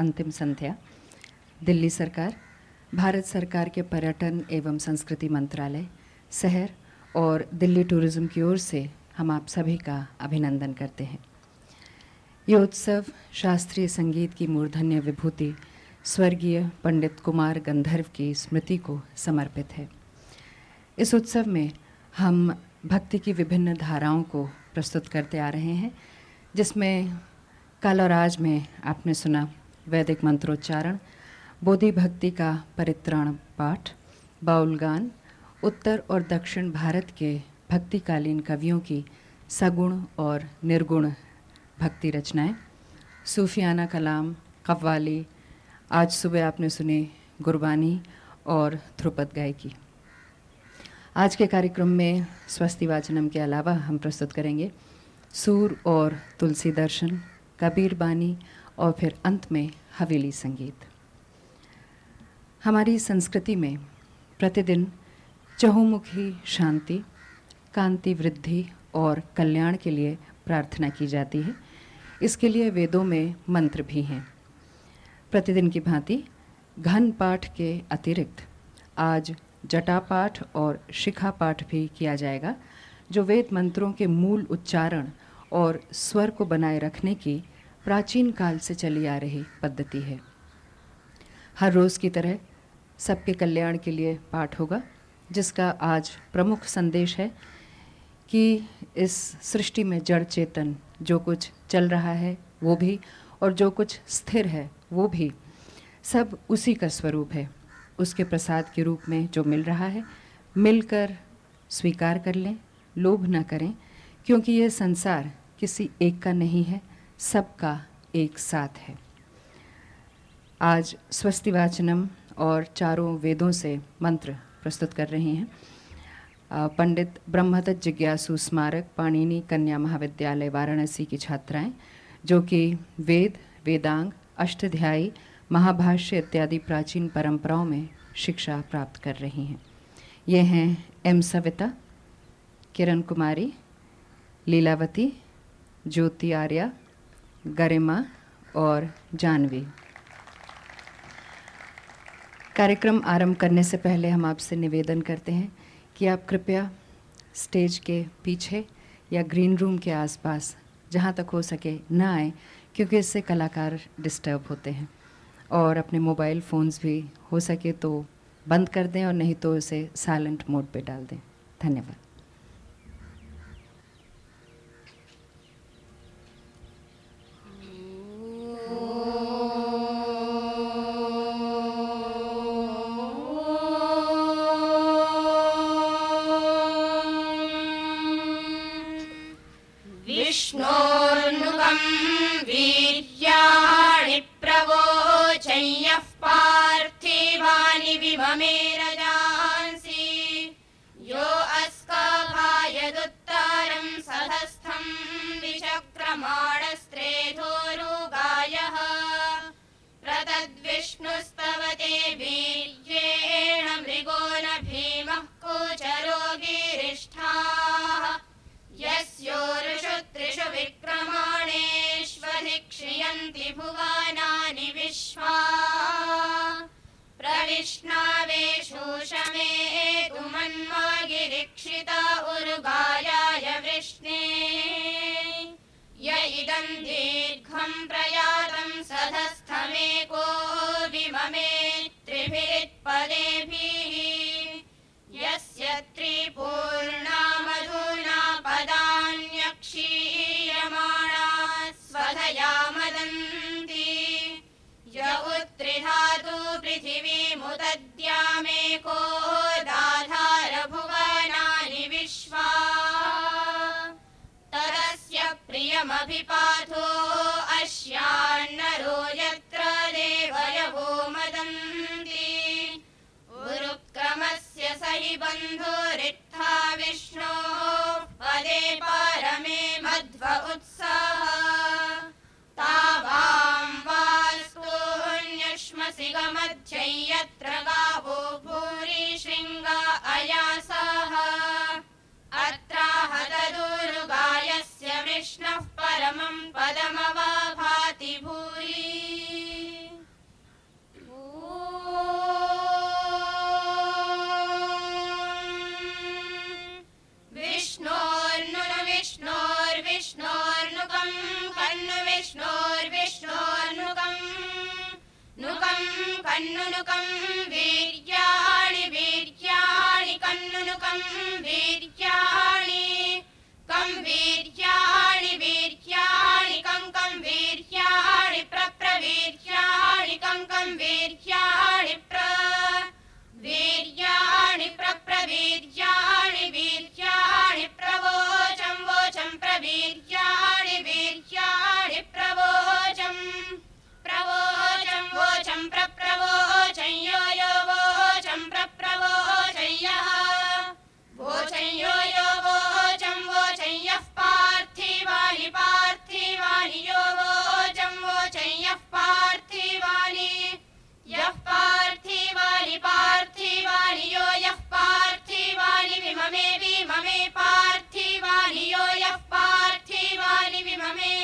अंतिम संध्या। दिल्ली सरकार, भारत सरकार के पर्यटन एवं संस्कृति मंत्रालय, शहर और दिल्ली टूरिज़्म की ओर से हम आप सभी का अभिनंदन करते हैं। ये उत्सव शास्त्रीय संगीत की मूर्धन्य विभूति स्वर्गीय पंडित कुमार गंधर्व की स्मृति को समर्पित है। इस उत्सव में हम भक्ति की विभिन्न धाराओं को प्रस्तुत करते आ रहे हैं, जिसमें कल और आज में आपने सुना वैदिक मंत्रोच्चारण, बोधि भक्ति का परित्राण पाठ, बाउल गान, उत्तर और दक्षिण भारत के भक्तिकालीन कवियों की सगुण और निर्गुण भक्ति रचनाएँ, सूफियाना कलाम, कव्वाली, आज सुबह आपने सुने गुरबानी और ध्रुपद गायकी। आज के कार्यक्रम में स्वस्ति वाचनम के अलावा हम प्रस्तुत करेंगे, सूर और तुलसी दर्शन, कबीर बानी और फिर अंत में हवेली संगीत। हमारी संस्कृति में प्रतिदिन चहुमुखी शांति, कांति वृद्धि और कल्याण के लिए प्रार्थना की जाती है। इसके लिए वेदों में मंत्र भी हैं। प्रतिदिन की भांति घन पाठ के अतिरिक्त आज जटा पाठ और शिखा पाठ भी किया जाएगा, जो वेद मंत्रों के मूल उच्चारण और स्वर को बनाए रखने की प्राचीन काल से चली आ रही पद्धति है। हर रोज़ की तरह सबके कल्याण के लिए पाठ होगा, जिसका आज प्रमुख संदेश है कि इस सृष्टि में जड़ चेतन जो कुछ चल रहा है, वो भी, और जो कुछ स्थिर है, वो भी, सब उसी का स्वरूप है। उसके प्रसाद के रूप में जो मिल रहा है, मिलकर स्वीकार कर लें, लोभ न करें, क्योंकि यह संसार किसी एक का नहीं है सबका एक साथ है। आज स्वस्ति वाचनम और चारों वेदों से मंत्र प्रस्तुत कर रहे हैं। पंडित ब्रह्मदत्त जिज्ञासु स्मारक, पाणिनि कन्या महाविद्यालय, वाराणसी की छात्राएँ, जो कि वेद, वेदांग, अष्टध्यायी, महाभाष्य इत्यादि प्राचीन परंपराओं में शिक्षा प्राप्त कर रही हैं। ये हैं एम सविता, किरण कुमारी, लीलावती, ज्योति आर्या गरिमा और जानवी। कार्यक्रम आरंभ करने से पहले हम आपसे निवेदन करते हैं कि आप कृपया स्टेज के पीछे या ग्रीन रूम के आसपास जहाँ तक हो सके ना आए, क्योंकि इससे कलाकार डिस्टर्ब होते हैं और अपने मोबाइल फ़ोन्स भी हो सके तो बंद कर दें और नहीं तो उसे साइलेंट मोड पे डाल दें। धन्यवाद। विष्णोर्मुखम् वीर्याणि प्रवोचय्यः पार्थिवानि विममेरजांसि यो अस्काभायदुत्तरम् सहस्थम् विचक्रमाणस्त्रेधोरुगायः। प्रतद्विष्णुस्तव ते वीर्येण मृगो न भीमः कोचर। दीर्घम् प्रयातम् सधस्थमेको विममे ममे पार्थिवानि यो यः पार्थिवानि विममे विममे पार्थिवानि यो यः पार्थिवानि विममे।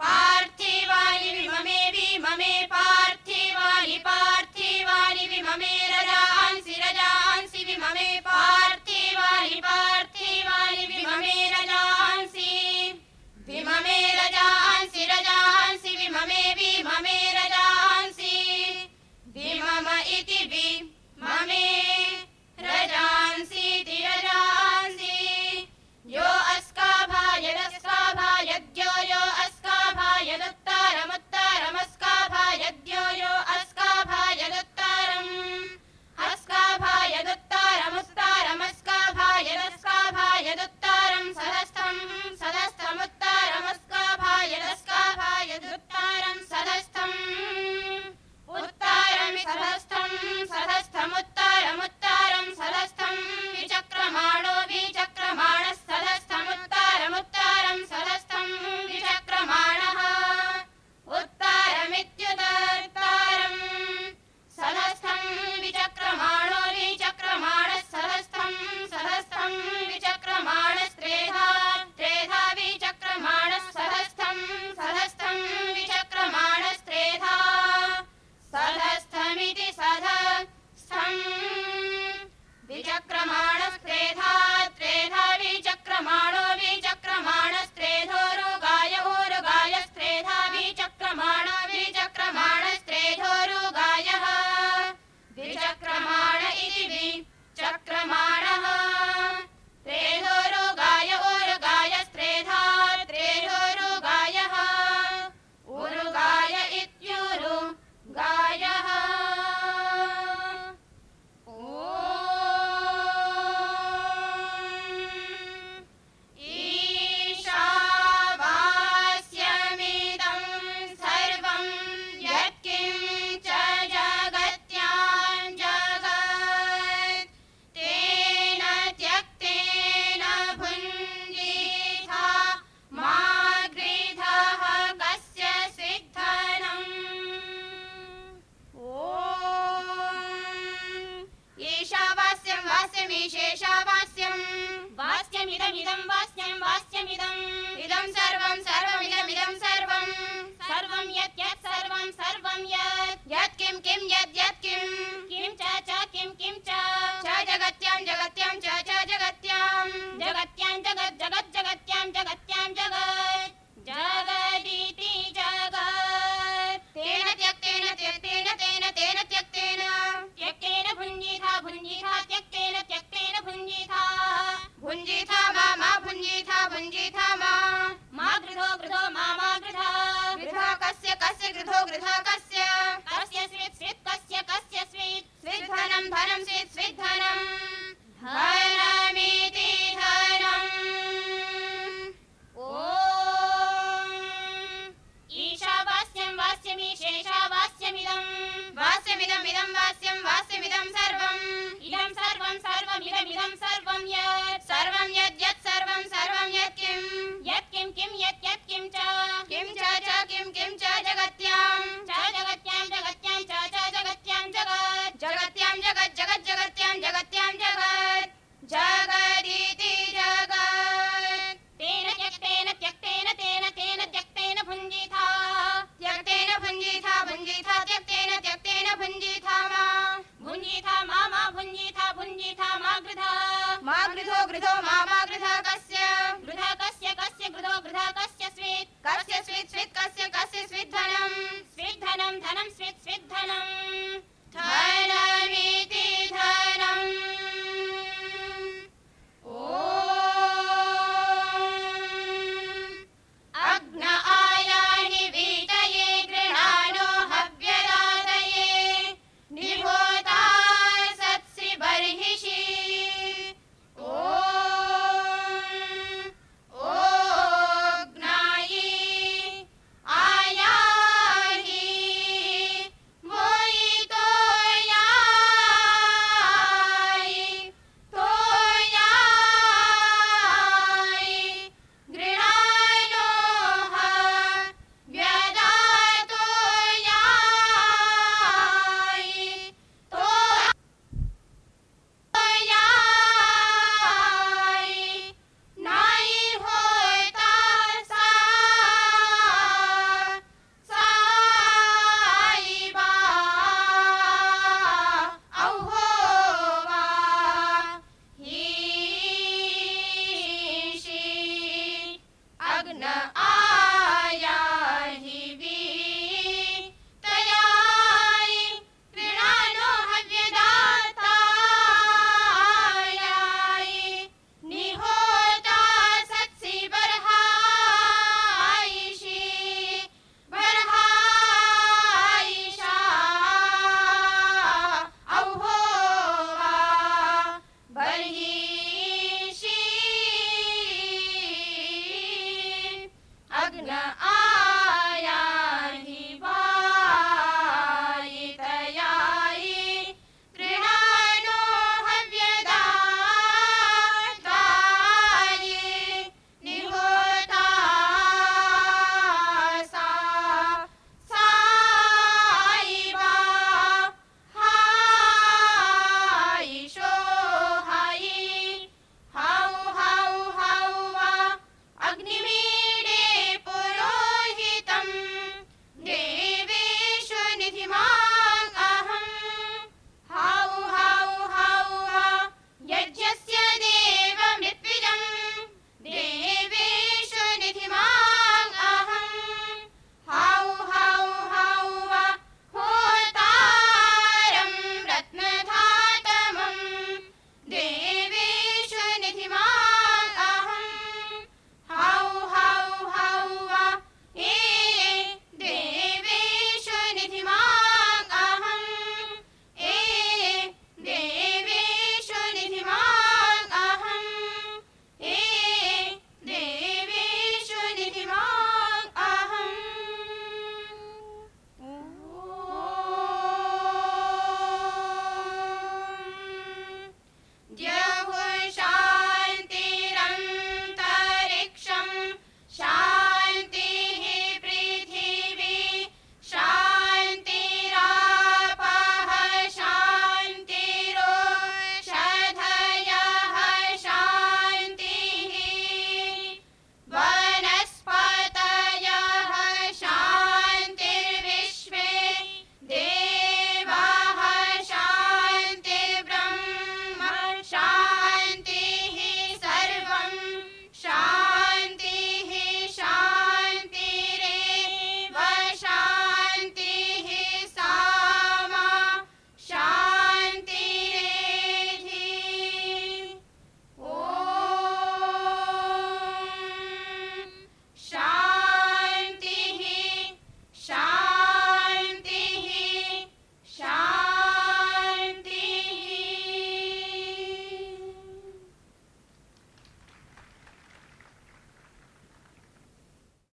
पार्थिवानि विममे विममे पार्थिवानि पार्थिवानि विममे विवि रजांसीति रजा सर्वविशेषावास्यम् वास्यमिदमिदं वास्यं वास्यमिदम्। इदं सर्वं सर्वमिदमिदं सर्वम्। सर्वं यत् यत् सर्वं सर्वं यत्। यत् किं किं यद् यत् किम् किं च च किं किं च। च जगत्यां जगत्यां च च जगत्यां। जगत्यां जगत् जगत् जगत्यां जगत्यां जगत्। जगदिति